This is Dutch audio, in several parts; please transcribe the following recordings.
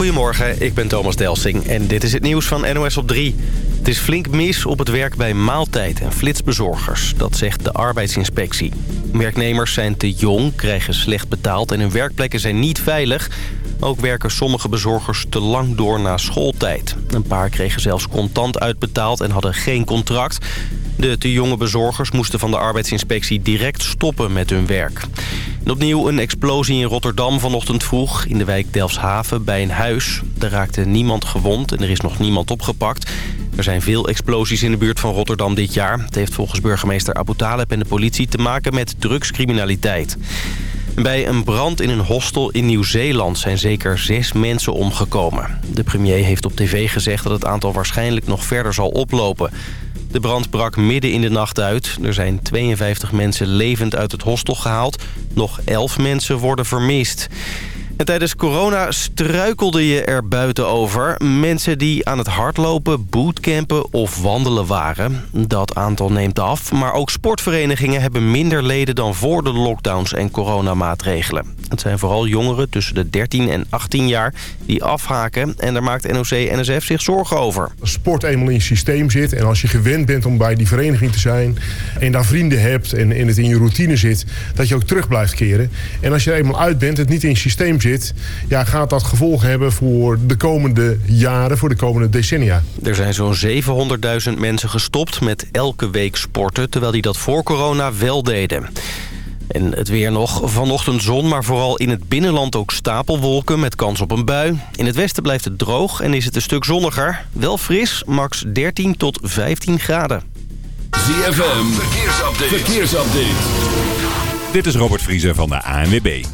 Goedemorgen, ik ben Thomas Delsing en dit is het nieuws van NOS op 3. Het is flink mis op het werk bij maaltijd en flitsbezorgers. Dat zegt de arbeidsinspectie. Werknemers zijn te jong, krijgen slecht betaald en hun werkplekken zijn niet veilig. Ook werken sommige bezorgers te lang door na schooltijd. Een paar kregen zelfs contant uitbetaald en hadden geen contract. De te jonge bezorgers moesten van de arbeidsinspectie direct stoppen met hun werk. Opnieuw een explosie in Rotterdam vanochtend vroeg in de wijk Delfshaven bij een huis. Er raakte niemand gewond en er is nog niemand opgepakt. Er zijn veel explosies in de buurt van Rotterdam dit jaar. Het heeft volgens burgemeester Abu Taleb en de politie te maken met drugscriminaliteit. Bij een brand in een hostel in Nieuw-Zeeland zijn zeker zes mensen omgekomen. De premier heeft op tv gezegd dat het aantal waarschijnlijk nog verder zal oplopen. De brand brak midden in de nacht uit. Er zijn 52 mensen levend uit het hostel gehaald. Nog 11 mensen worden vermist. En tijdens corona struikelde je er buiten over. Mensen die aan het hardlopen, bootcampen of wandelen waren. Dat aantal neemt af, maar ook sportverenigingen hebben minder leden dan voor de lockdowns en coronamaatregelen. Het zijn vooral jongeren tussen de 13 en 18 jaar die afhaken. En daar maakt NOC-NSF zich zorgen over. Als sport eenmaal in je systeem zit en als je gewend bent om bij die vereniging te zijn... en daar vrienden hebt en, en het in je routine zit, dat je ook terug blijft keren. En als je er eenmaal uit bent, het niet in je systeem zit... Ja, gaat dat gevolgen hebben voor de komende jaren, voor de komende decennia. Er zijn zo'n 700.000 mensen gestopt met elke week sporten... terwijl die dat voor corona wel deden. En het weer nog. Vanochtend zon, maar vooral in het binnenland ook stapelwolken met kans op een bui. In het westen blijft het droog en is het een stuk zonniger. Wel fris, max 13 tot 15 graden. ZFM, verkeersupdate. verkeersupdate. Dit is Robert Vriezer van de ANWB.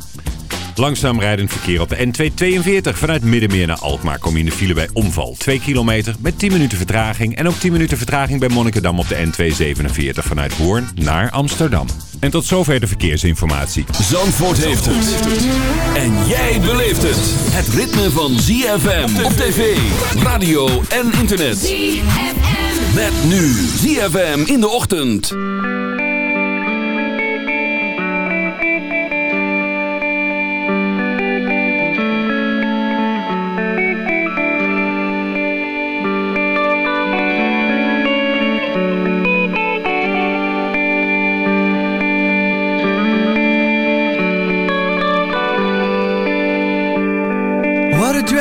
Langzaam rijdend verkeer op de N242 vanuit Middenmeer naar Alkmaar kom je in de file bij omval. 2 kilometer met 10 minuten vertraging en ook 10 minuten vertraging bij Monnikendam op de N247 vanuit Hoorn naar Amsterdam. En tot zover de verkeersinformatie. Zandvoort heeft het. En jij beleeft het. Het ritme van ZFM op tv, radio en internet. ZFM. Met nu ZFM in de ochtend.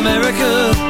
America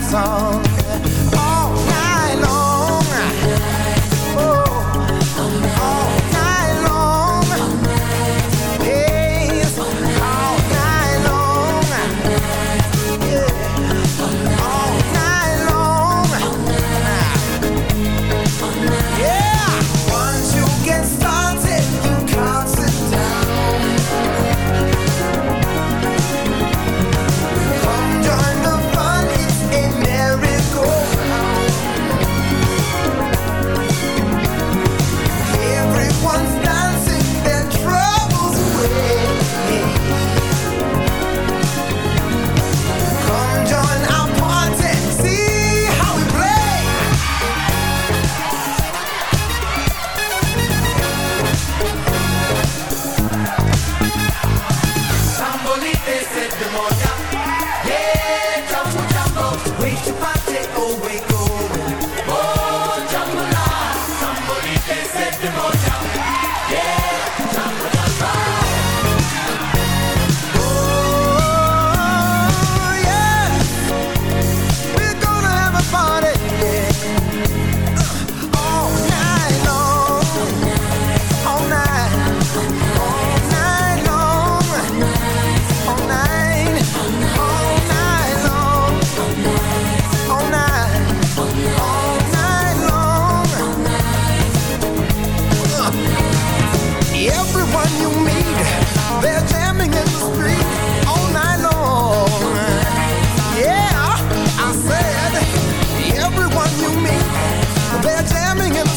my song they're jamming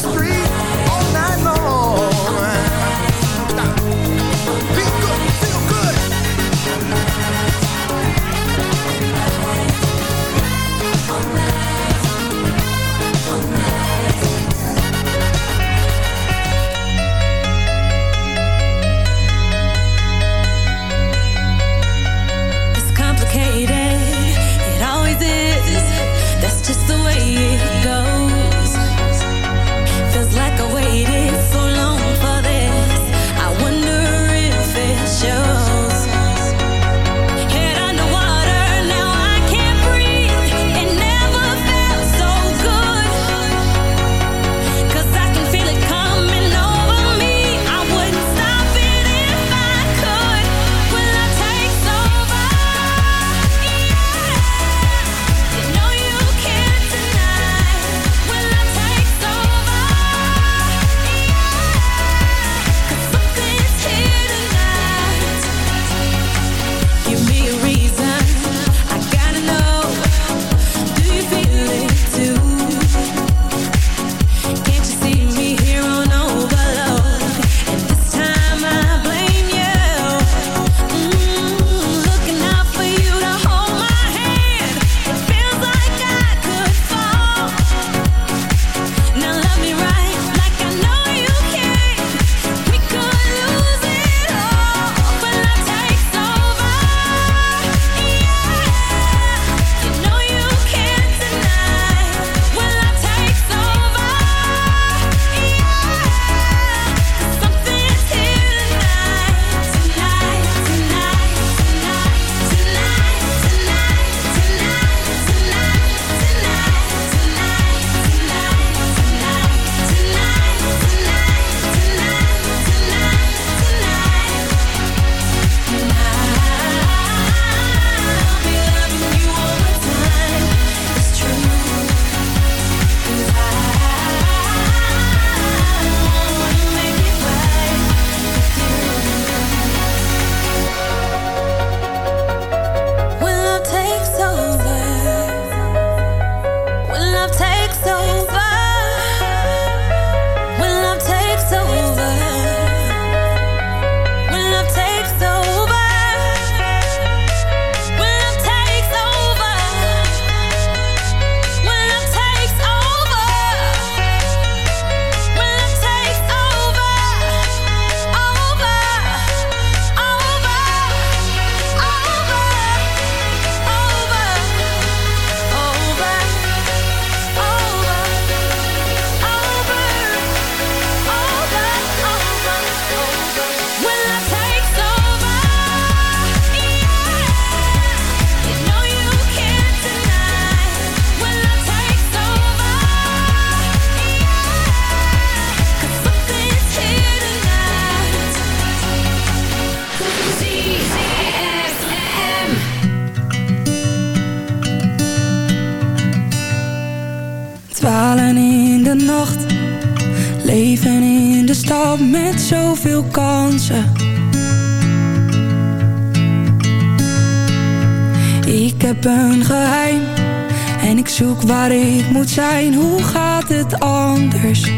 waar ik moet zijn, hoe gaat het anders?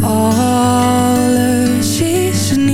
Alles is nieuw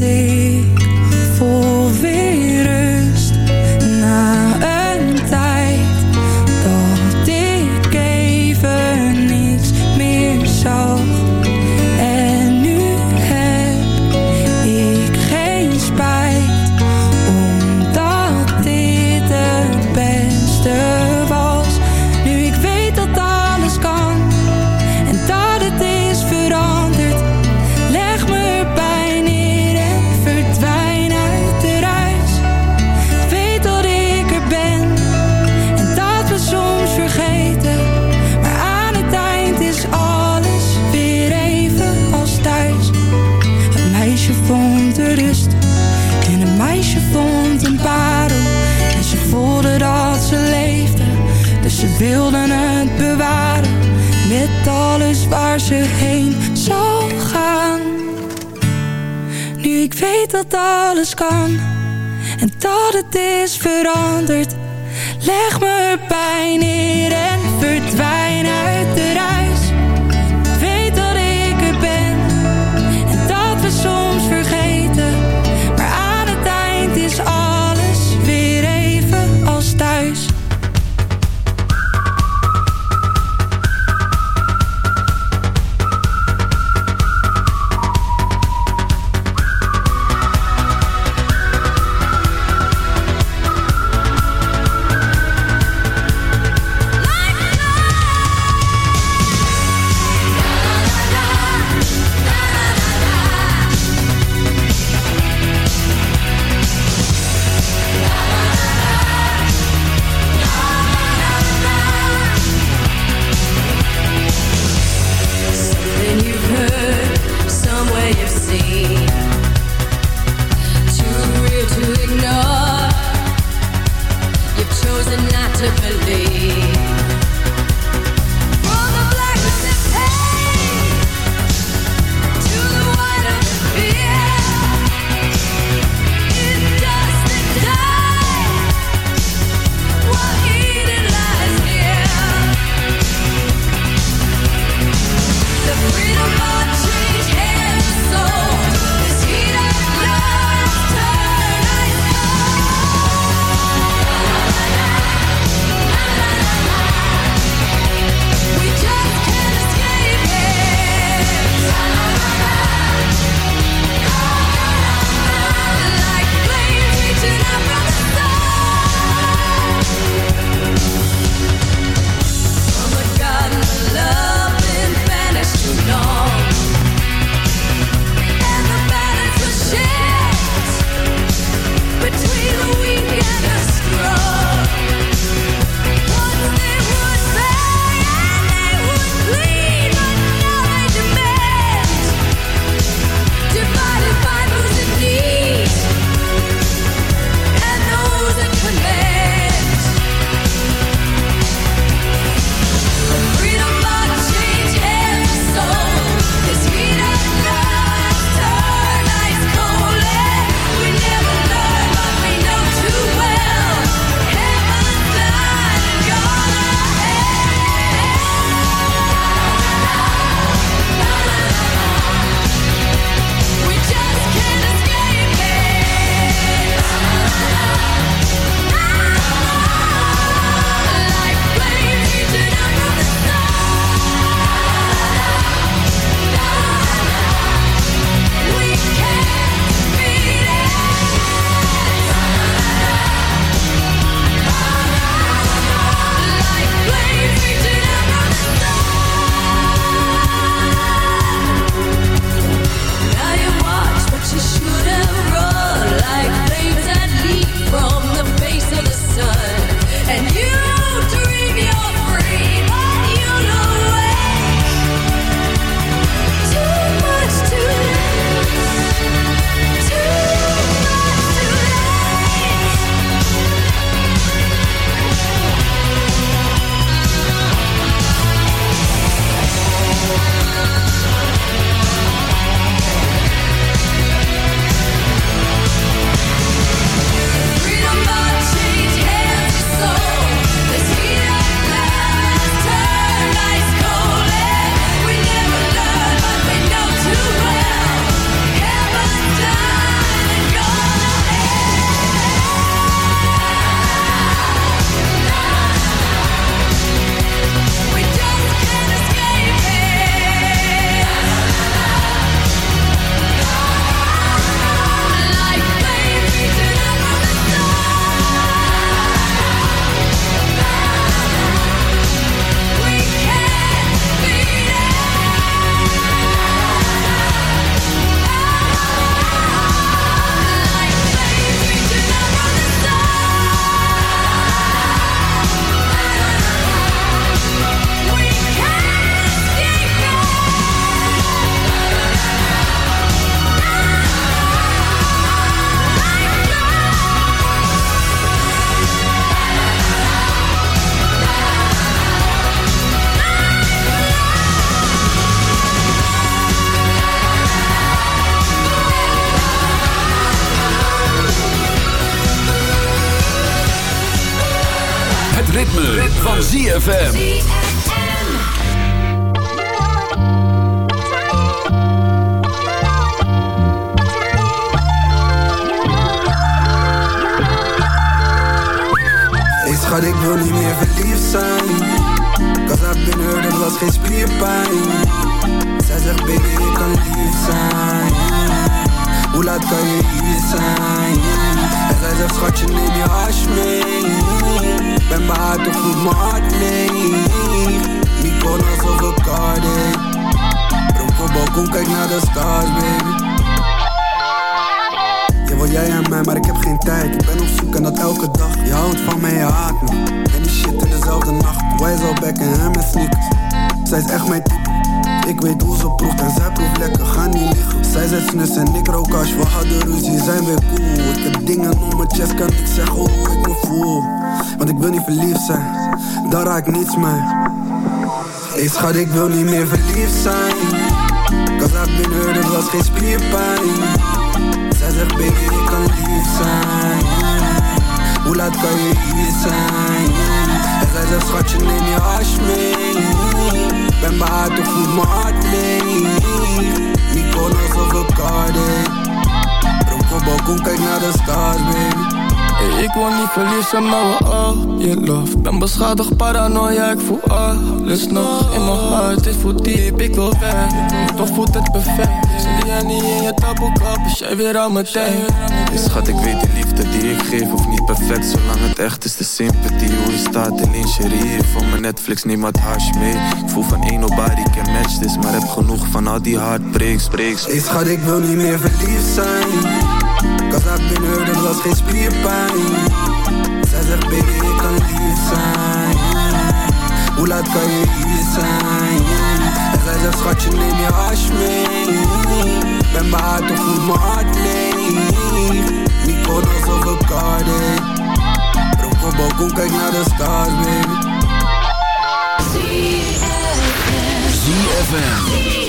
Ik voel weer alles kan en dat het is veranderd. Leg me pijn neer en verdwijn uit de ruis. Ik niets Hey schat, ik wil niet meer verliefd zijn. Cause I've been hurt, het was geen spierpijn. Zij zegt baby ik kan lief zijn. Hoe laat kan je hier zijn? En zij zegt schatje neem je hash mee. Ben behaard of voelt mijn hart leeg of een Cardiff Dronk op balkon kijk naar de stars baby Hey, ik wil niet verliezen, maar we all je love. Ben beschadigd, paranoia, ik voel alles nog In mijn hart, dit voelt diep, ik wil weg. Toch voelt het perfect Zie jij niet in je taboekap, is jij weer aan mijn tijd hey, Schat, ik weet de liefde die ik geef Hoeft niet perfect, zolang het echt is de sympathie. Hoe je staat in lingerie Van mijn Netflix, neem wat hash mee. Ik voel van één nobody can match this Maar heb genoeg van al die heartbreaks, breaks. Hey schat, ik wil niet meer verliefd zijn Been hurt, het was geen spierpijn. Zij zegt baby ik kan lief zijn. Hoe laat kan je hier zijn? En zij zegt schatje neem je hash mee. Ben behaard of voelt mijn hart leeg. Mykonos of een Cardiff Dronk op balkon kijk naar de stars baby. ZFM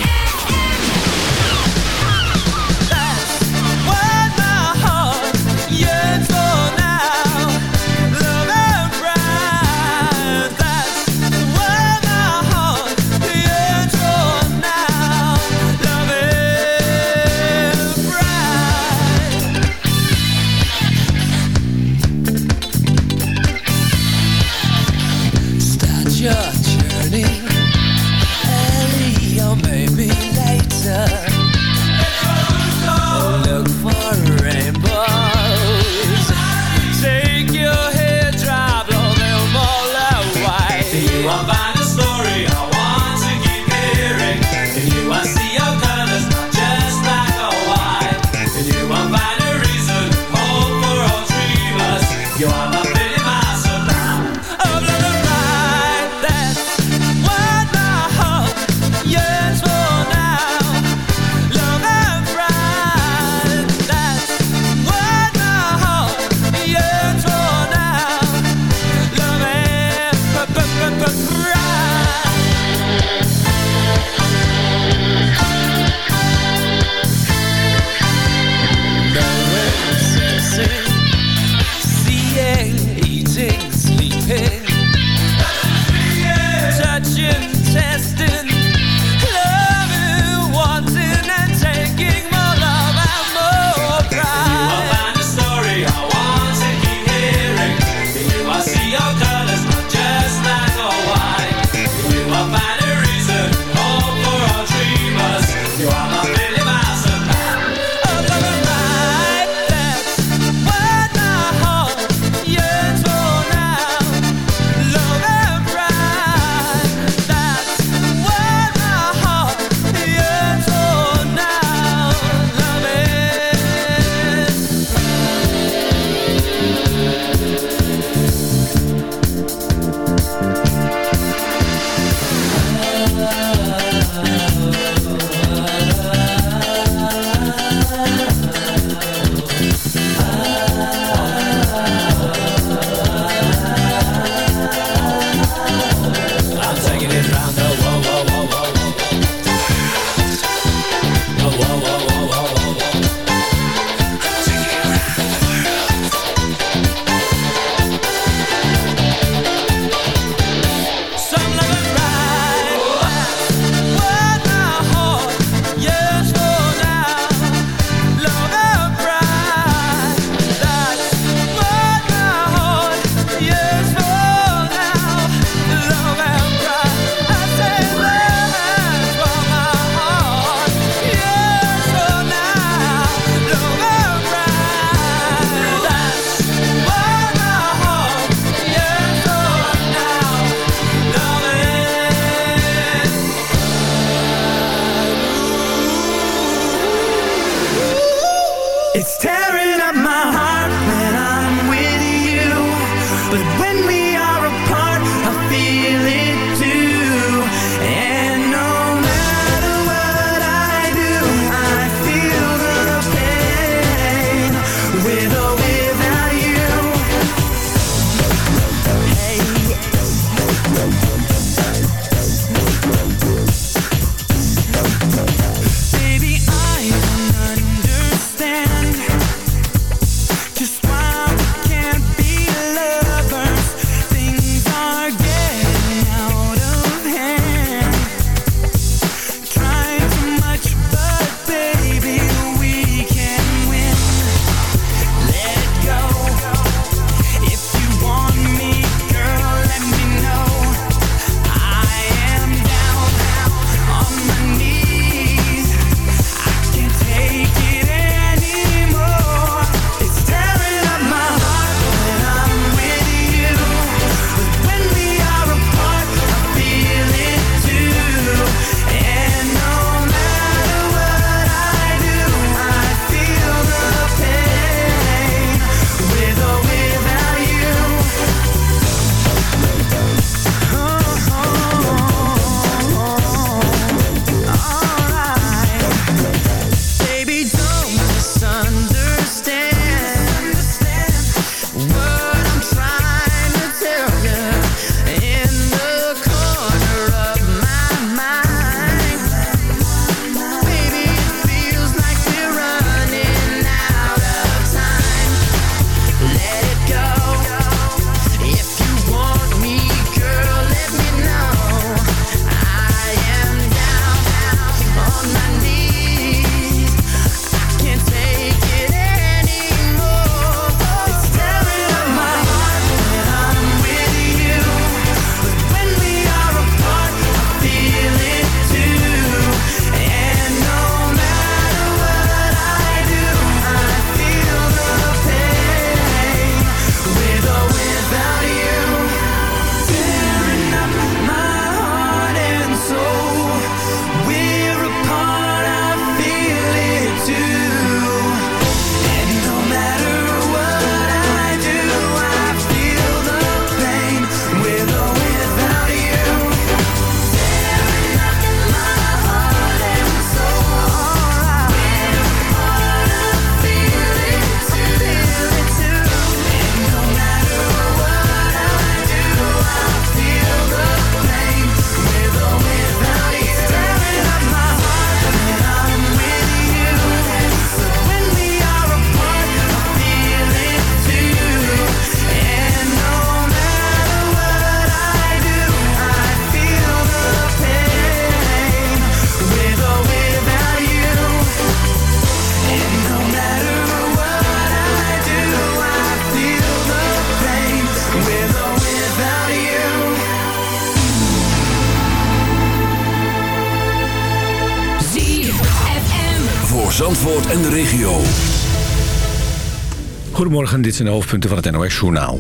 Goedemorgen, dit zijn de hoofdpunten van het NOS-journaal.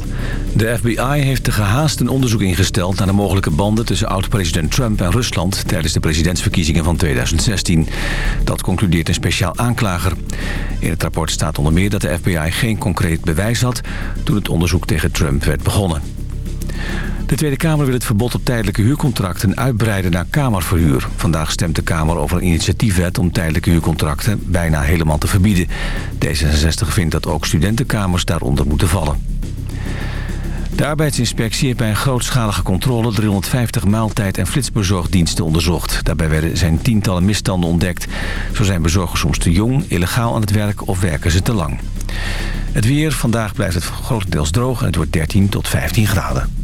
De FBI heeft te gehaast een onderzoek ingesteld... naar de mogelijke banden tussen oud-president Trump en Rusland... tijdens de presidentsverkiezingen van 2016. Dat concludeert een speciaal aanklager. In het rapport staat onder meer dat de FBI geen concreet bewijs had... toen het onderzoek tegen Trump werd begonnen. De Tweede Kamer wil het verbod op tijdelijke huurcontracten uitbreiden naar kamerverhuur. Vandaag stemt de Kamer over een initiatiefwet om tijdelijke huurcontracten bijna helemaal te verbieden. D66 vindt dat ook studentenkamers daaronder moeten vallen. De arbeidsinspectie heeft bij een grootschalige controle 350 maaltijd- en flitsbezorgdiensten onderzocht. Daarbij werden zijn tientallen misstanden ontdekt. Zo zijn bezorgers soms te jong, illegaal aan het werk of werken ze te lang. Het weer, vandaag blijft het grotendeels droog en het wordt 13 tot 15 graden.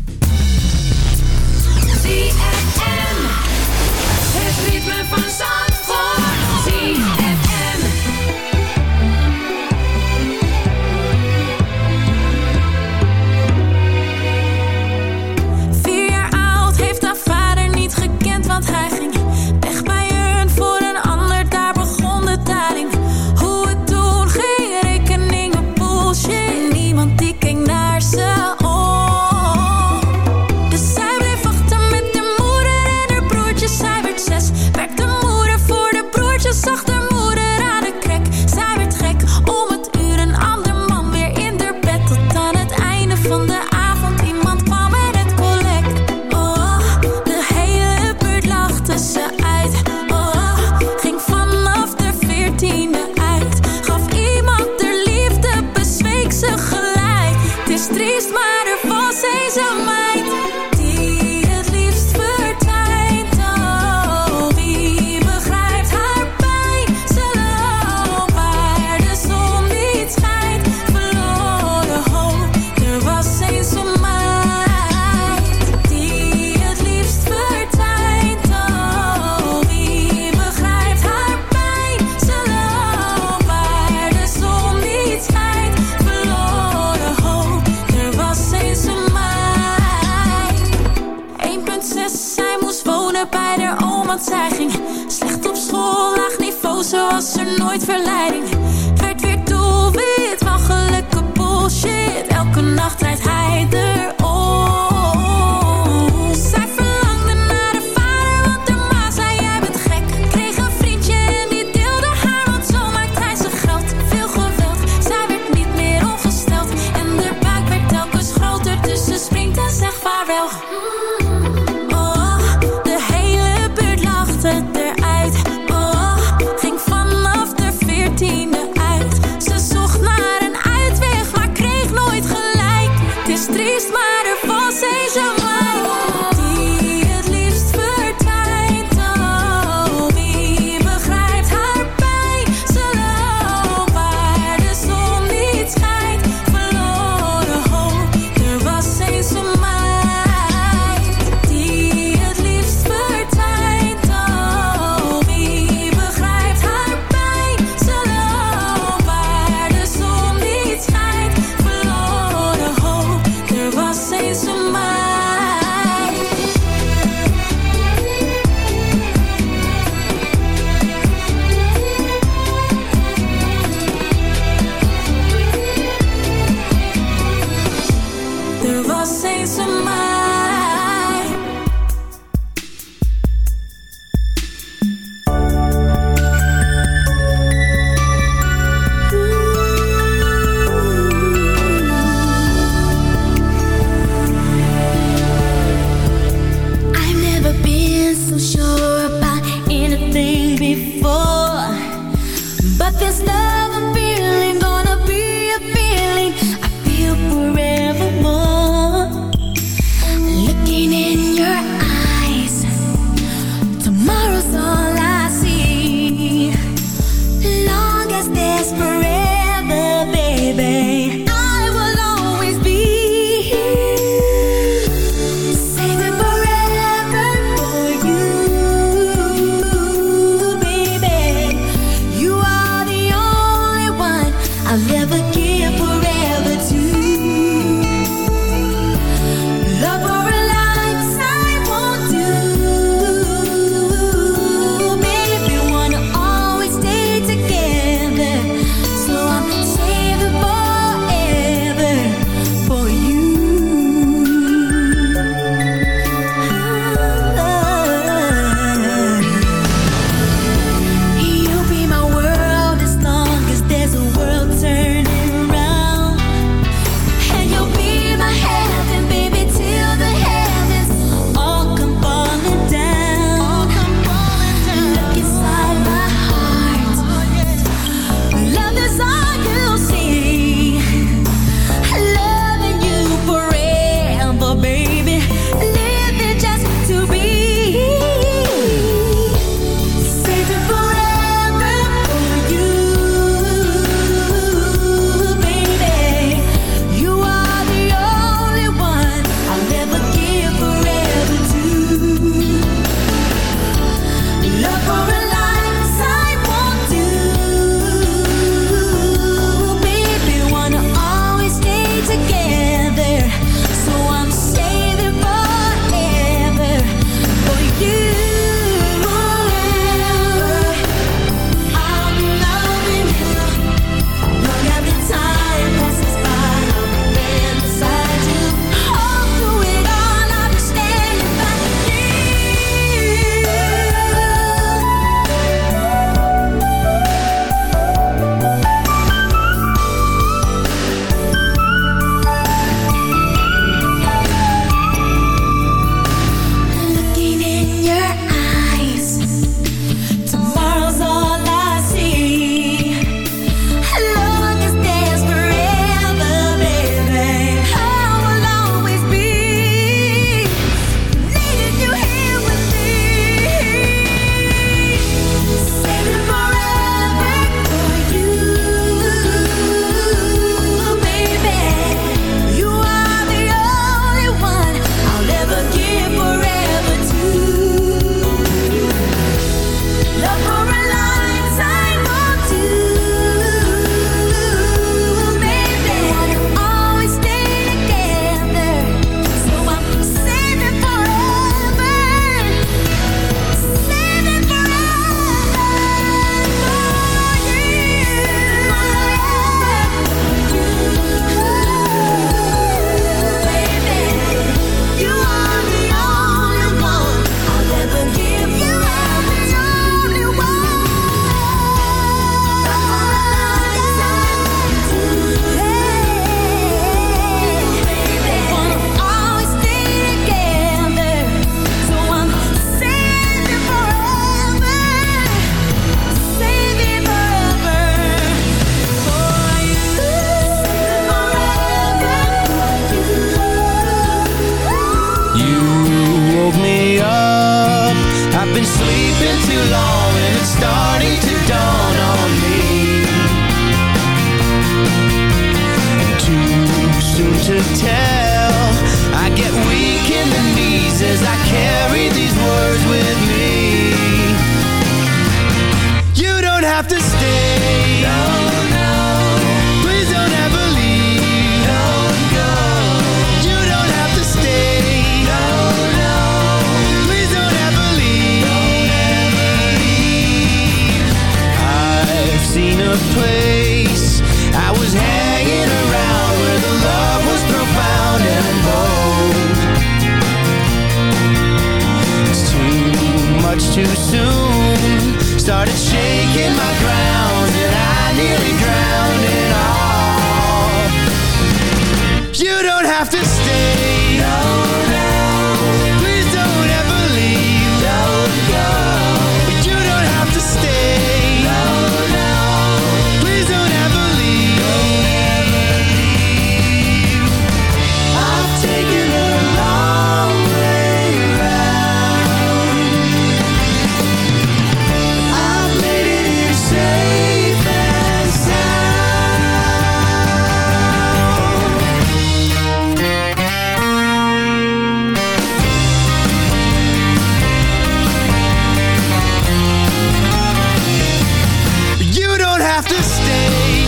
Zij slecht op school, laag niveau, zoals er nooit verleiding. Werd weer doelwit van gelukkige bullshit. Elke nacht rijdt hij er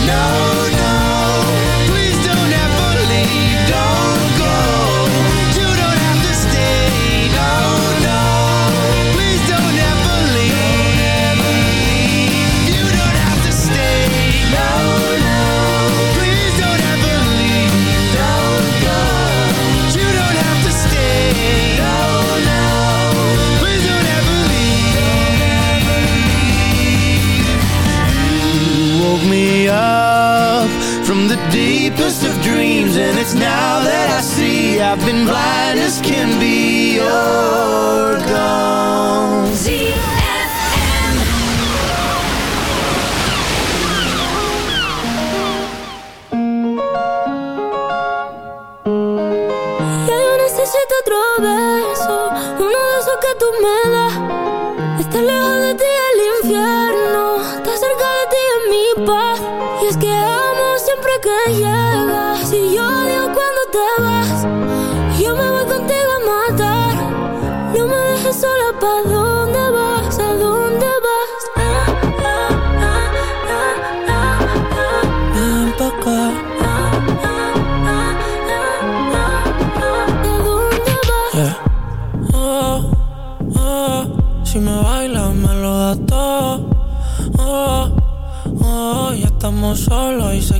no, no. dreams And it's now that I see. I've been blind as can be.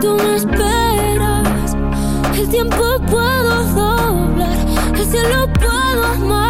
tú me esperas. El tiempo puedo doblar, el cielo puedo amar.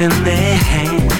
in their hands.